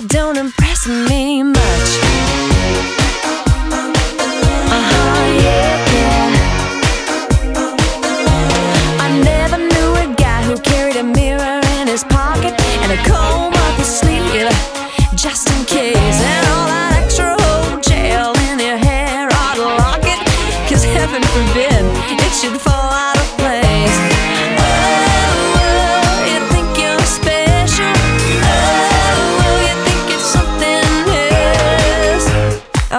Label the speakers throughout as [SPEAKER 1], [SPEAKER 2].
[SPEAKER 1] That don't impress me much. Uh-huh, yeah, yeah. I never knew a guy who carried a mirror in his pocket and a comb up his sleeve just in case. And all that extra old gel in your hair to lock it, 'cause heaven forbid it should fall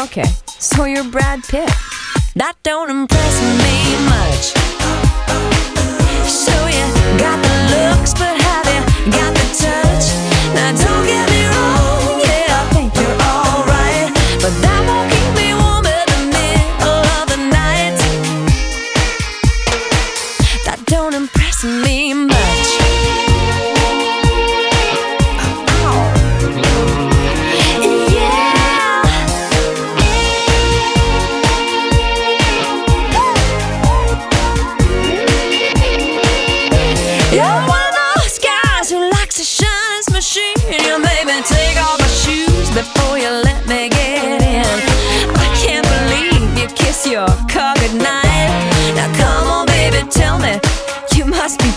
[SPEAKER 1] Okay, so you're Brad Pitt. That don't impress me much. So you got the looks, but have you got the touch? Now don't get me wrong, yeah, I think you're alright, but that won't keep me warm in the middle of the night. That don't impress me